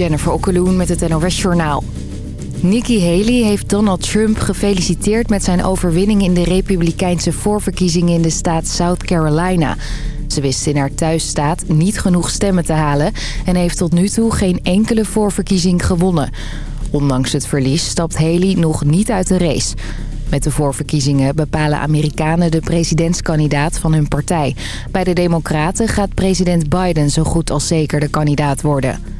Jennifer Okkeloen met het NOS Journaal. Nikki Haley heeft Donald Trump gefeliciteerd met zijn overwinning in de republikeinse voorverkiezingen in de staat South Carolina. Ze wist in haar thuisstaat niet genoeg stemmen te halen en heeft tot nu toe geen enkele voorverkiezing gewonnen. Ondanks het verlies stapt Haley nog niet uit de race. Met de voorverkiezingen bepalen Amerikanen de presidentskandidaat van hun partij. Bij de Democraten gaat president Biden zo goed als zeker de kandidaat worden.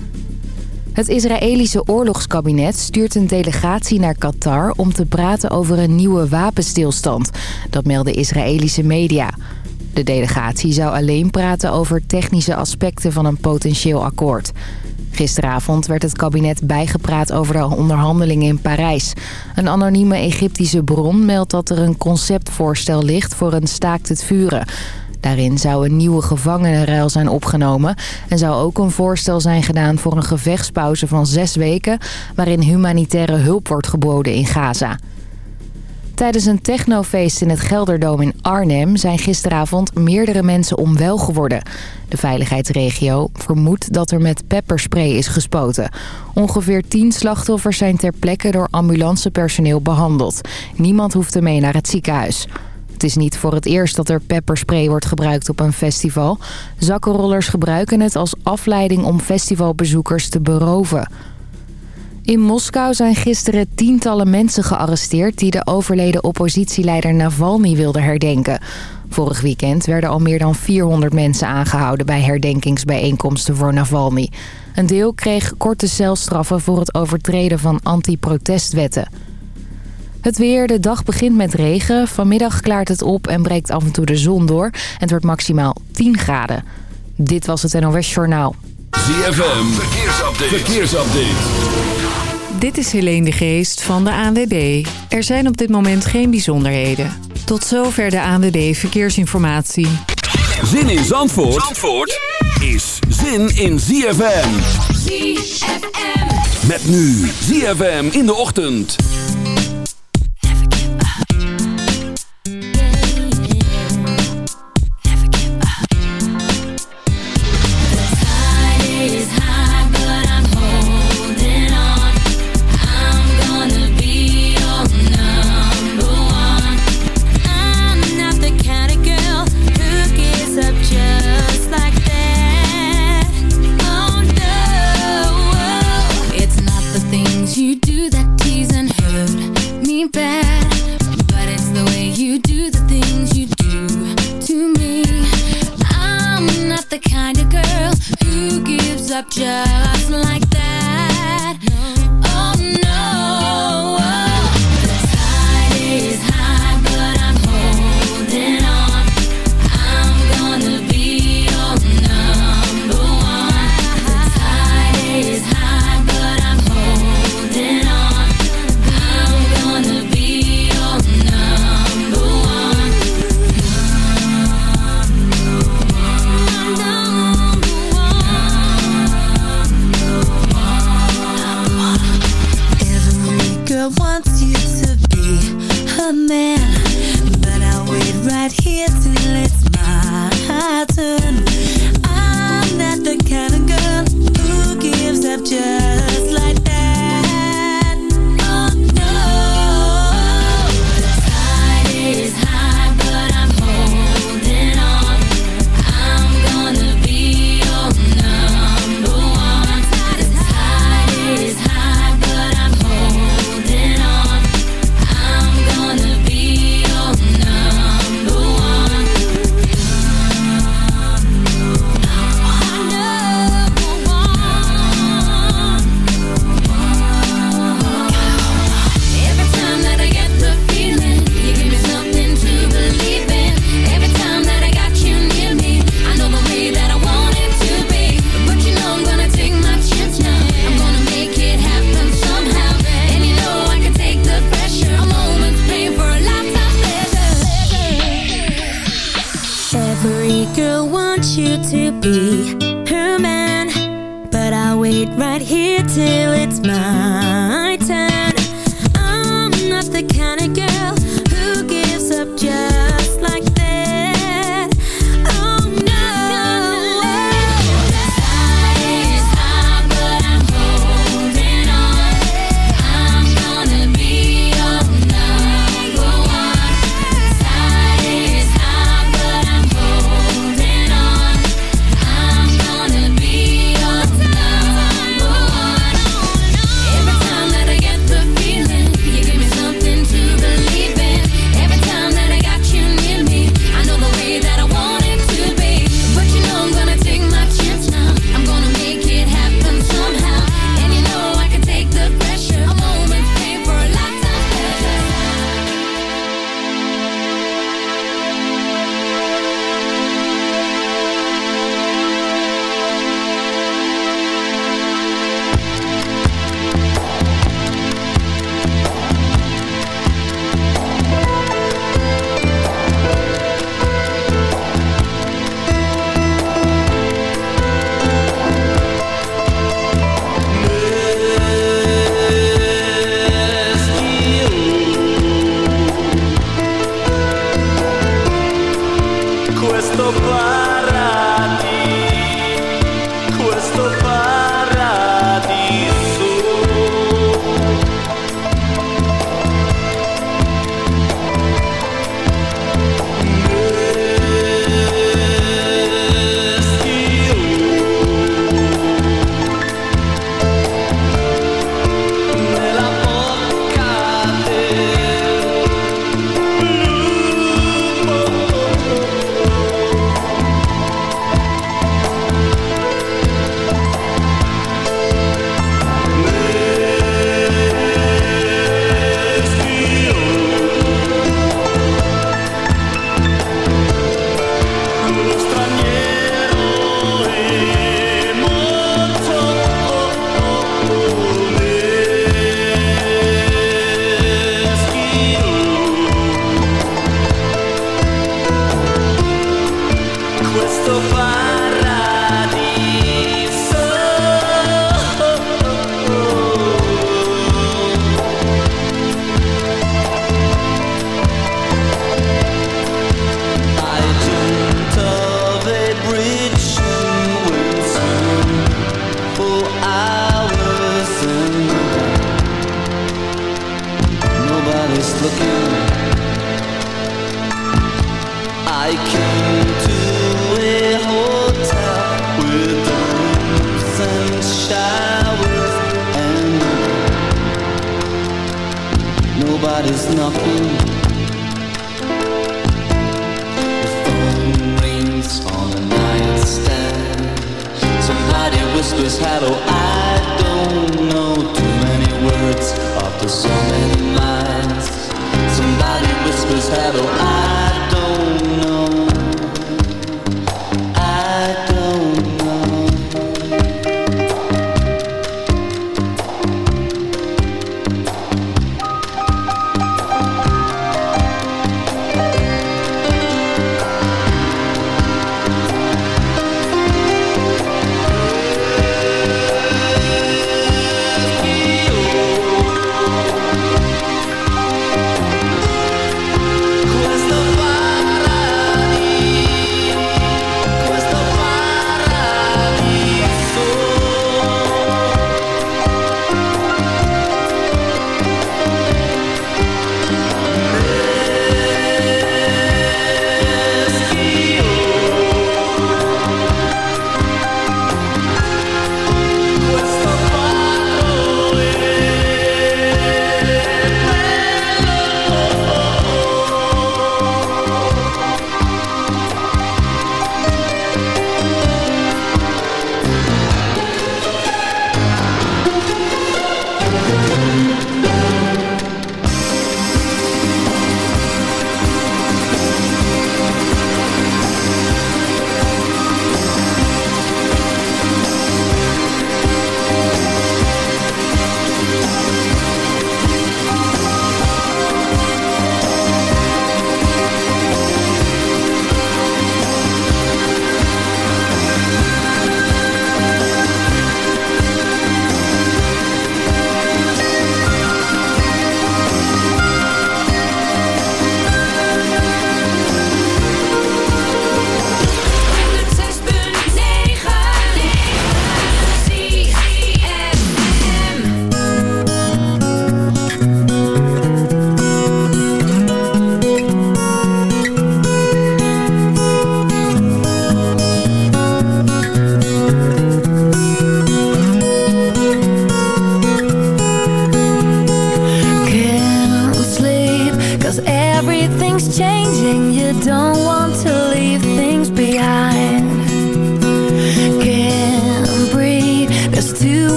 Het Israëlische oorlogskabinet stuurt een delegatie naar Qatar... om te praten over een nieuwe wapenstilstand. Dat melden Israëlische media. De delegatie zou alleen praten over technische aspecten van een potentieel akkoord. Gisteravond werd het kabinet bijgepraat over de onderhandelingen in Parijs. Een anonieme Egyptische bron meldt dat er een conceptvoorstel ligt voor een staakt het vuren. Daarin zou een nieuwe gevangenenruil zijn opgenomen... en zou ook een voorstel zijn gedaan voor een gevechtspauze van zes weken... waarin humanitaire hulp wordt geboden in Gaza. Tijdens een technofeest in het Gelderdoom in Arnhem zijn gisteravond meerdere mensen onwel geworden. De veiligheidsregio vermoedt dat er met pepperspray is gespoten. Ongeveer tien slachtoffers zijn ter plekke door ambulancepersoneel behandeld. Niemand hoeft mee naar het ziekenhuis. Het is niet voor het eerst dat er pepperspray wordt gebruikt op een festival. Zakkenrollers gebruiken het als afleiding om festivalbezoekers te beroven. In Moskou zijn gisteren tientallen mensen gearresteerd... die de overleden oppositieleider Navalny wilden herdenken. Vorig weekend werden al meer dan 400 mensen aangehouden... bij herdenkingsbijeenkomsten voor Navalny. Een deel kreeg korte celstraffen voor het overtreden van anti-protestwetten. Het weer, de dag begint met regen. Vanmiddag klaart het op en breekt af en toe de zon door. En het wordt maximaal 10 graden. Dit was het NOS Journaal. ZFM, verkeersupdate. verkeersupdate. Dit is Helene de Geest van de ANWB. Er zijn op dit moment geen bijzonderheden. Tot zover de ANWB Verkeersinformatie. Zin in Zandvoort, Zandvoort is zin in ZFM. ZFM. Met nu ZFM in de ochtend.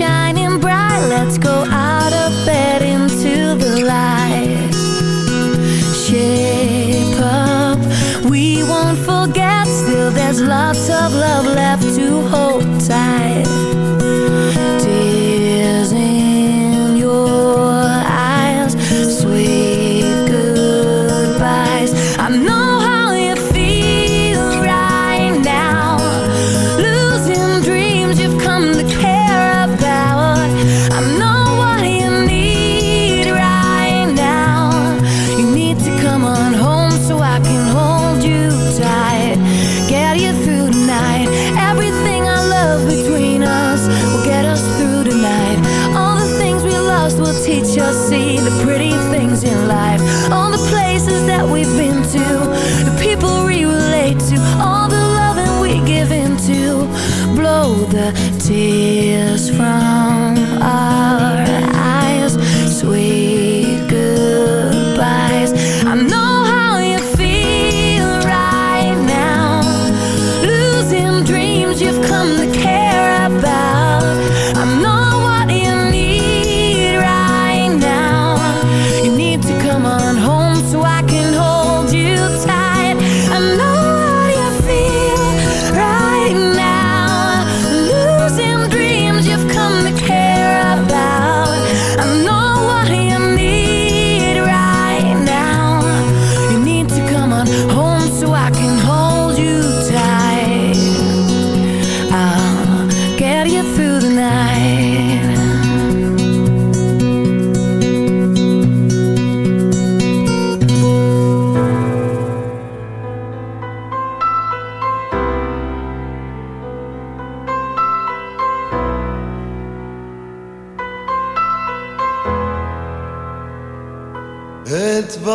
shining bright. Let's go out of bed into the light. Shape up, we won't forget. Still there's lots of love left to hold tight.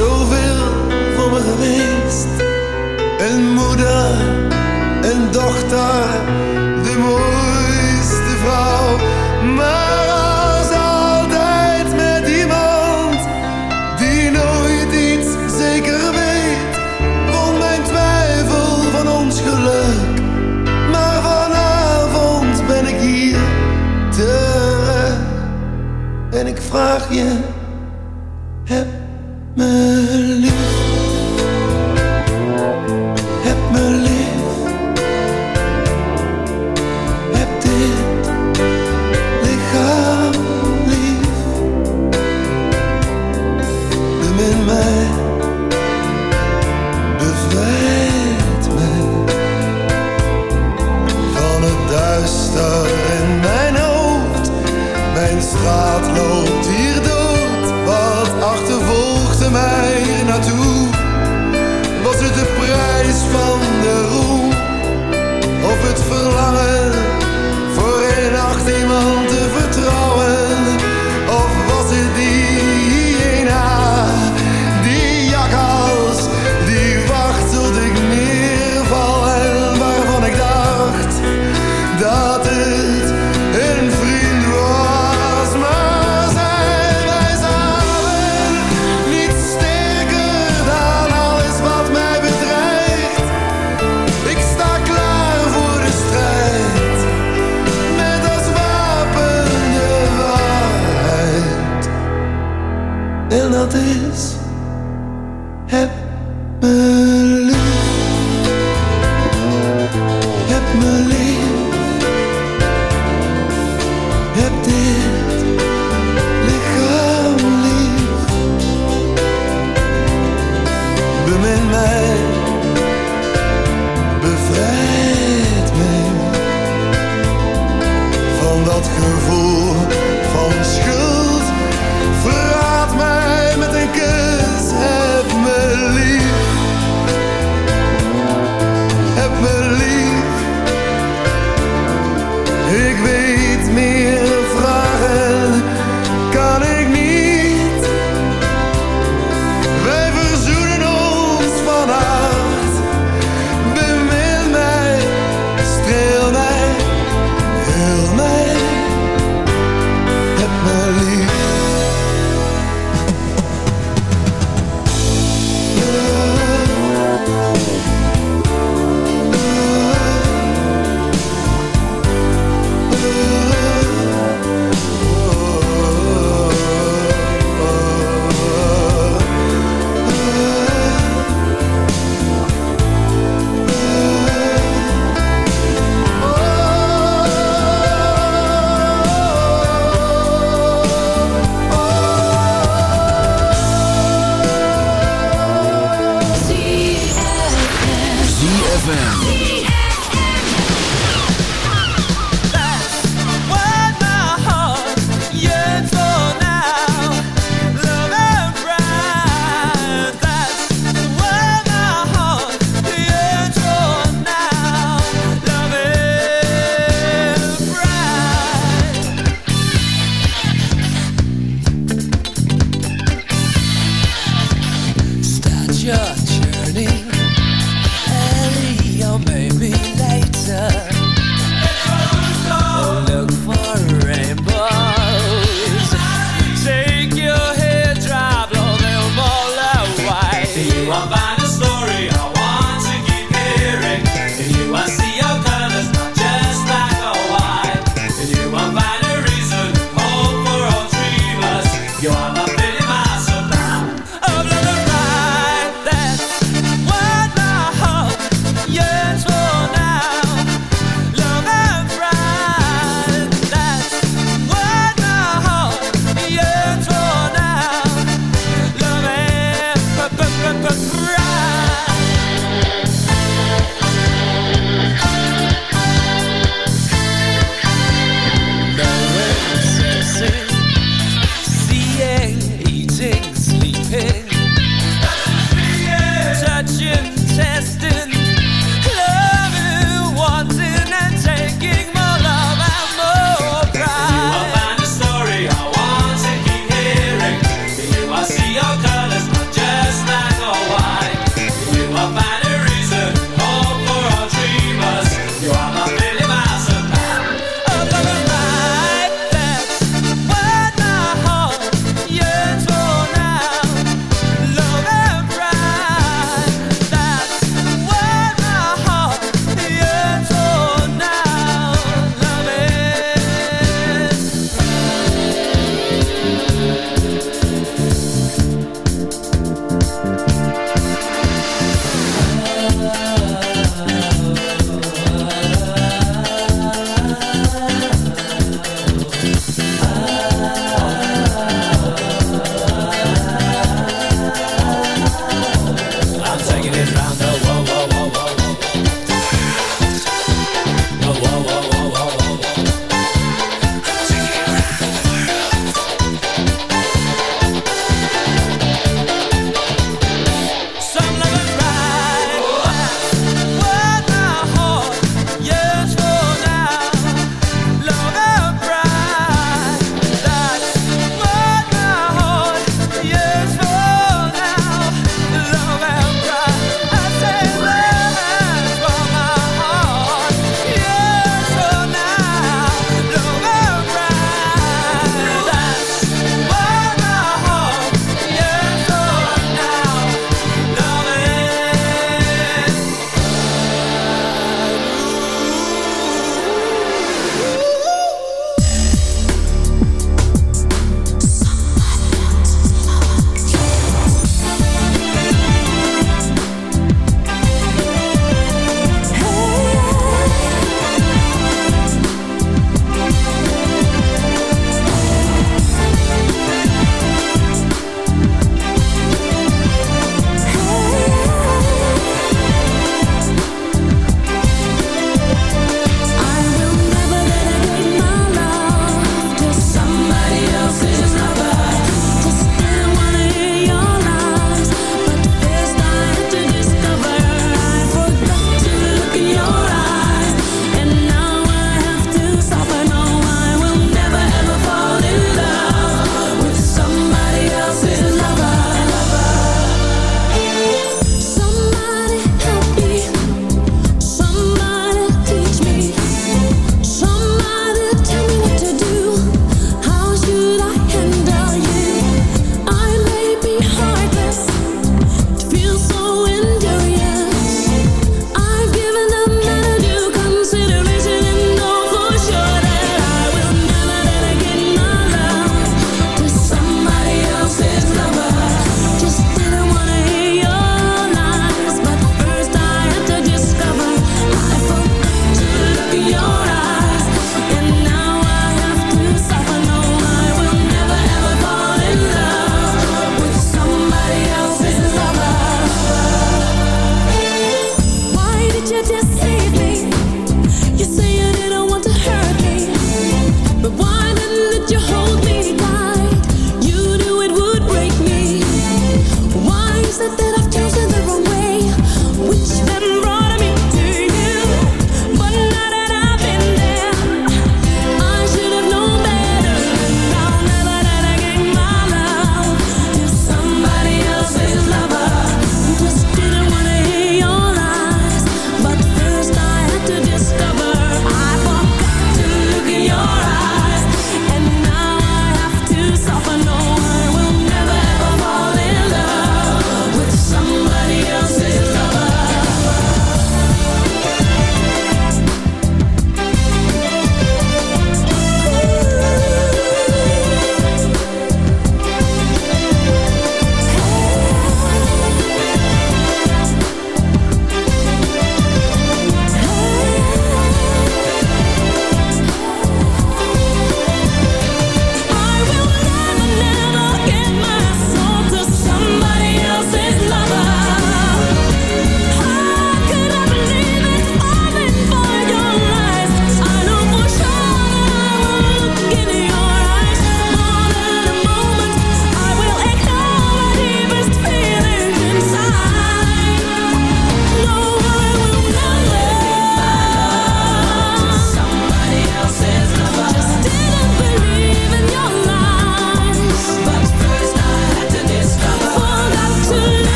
zoveel voor me geweest. Een moeder, een dochter, de mooiste vrouw. Maar als altijd met iemand die nooit iets zeker weet. vond mijn twijfel van ons geluk. Maar vanavond ben ik hier terug en ik vraag je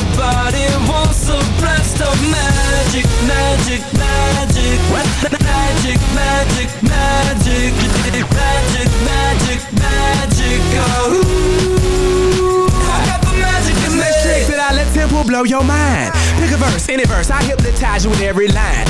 Everybody wants a blast of magic, magic, magic. Magic, magic, magic. Magic, magic, magic. Oh, I got the magic in me. That I let temple blow your mind. Pick a verse, any verse. I hypnotize you with every line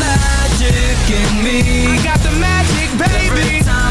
Magic in me. I got the magic, baby.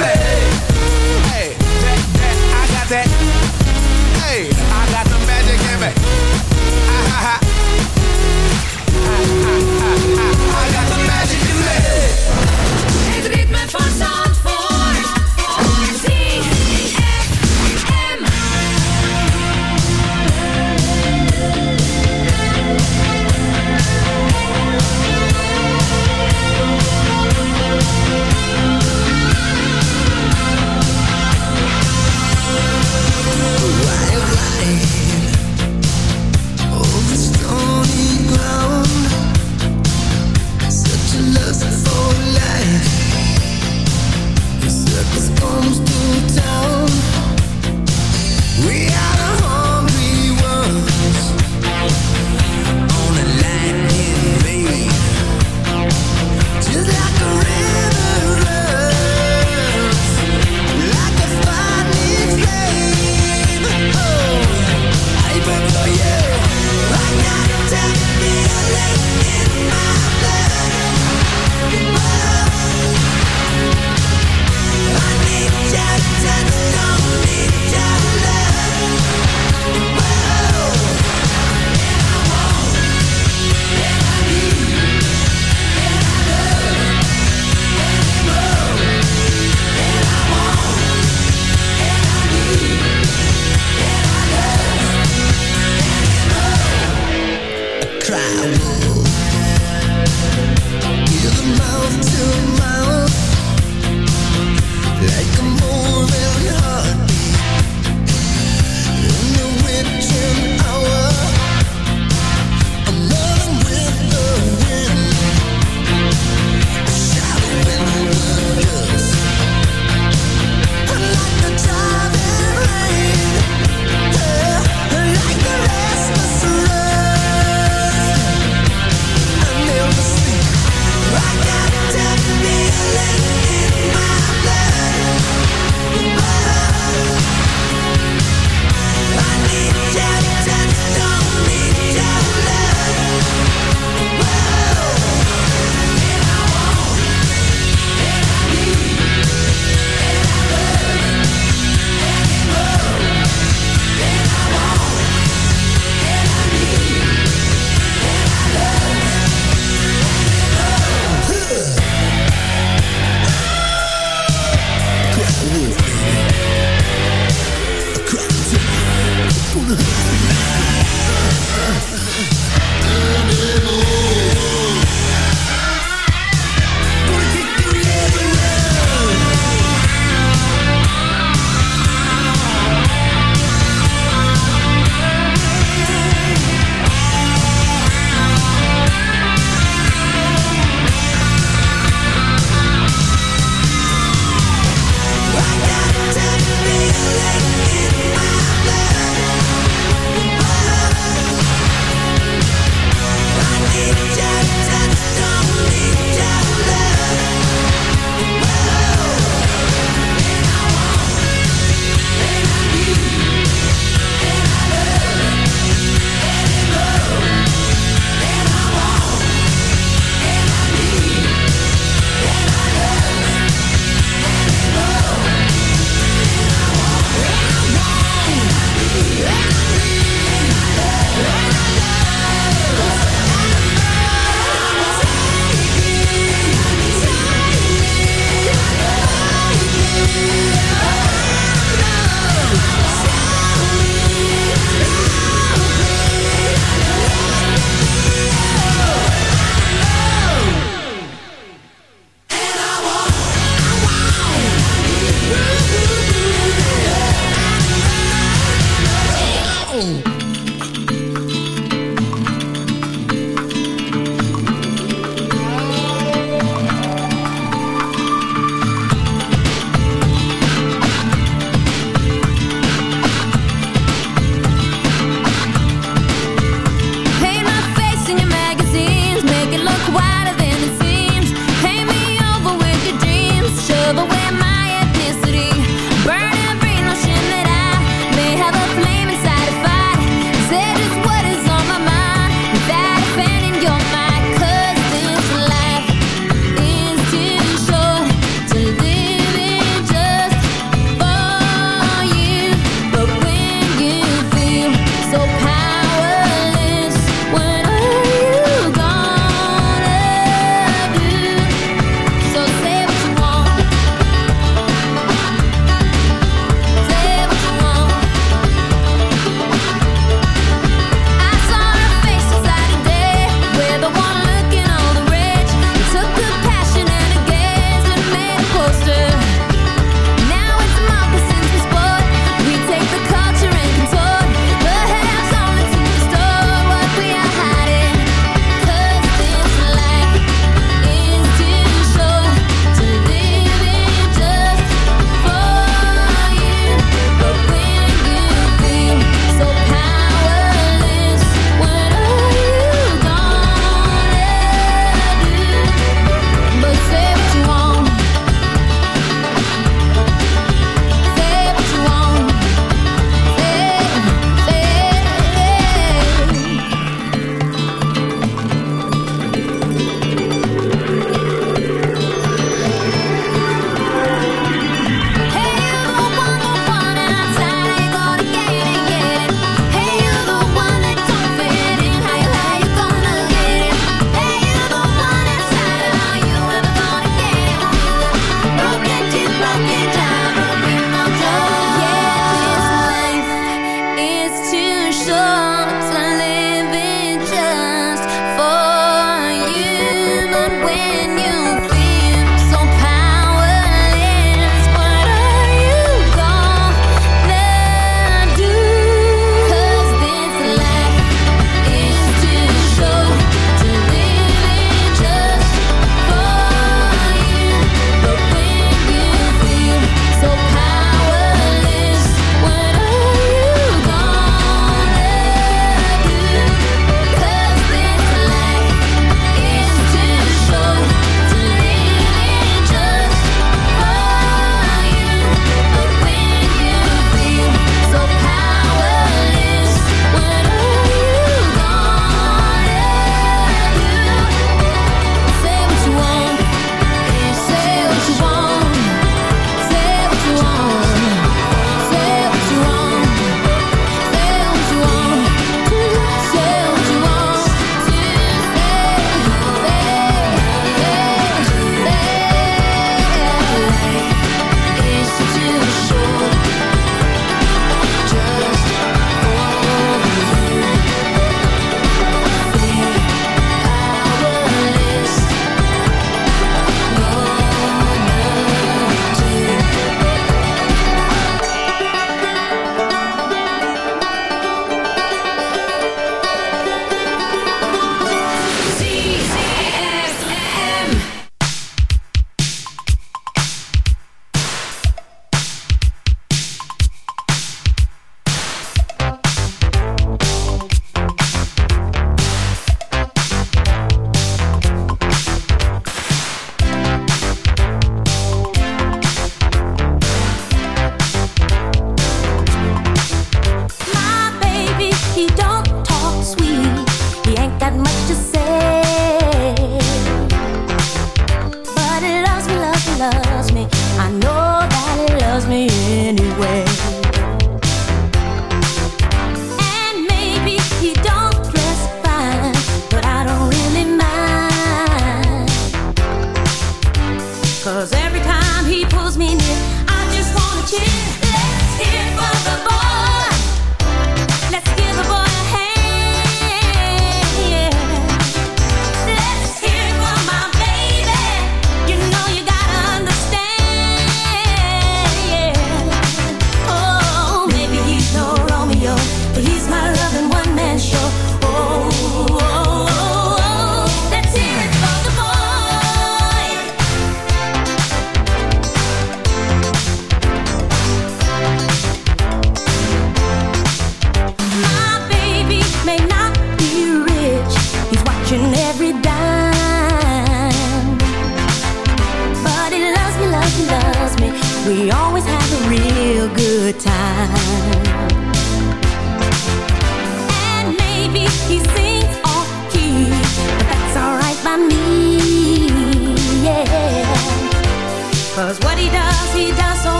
man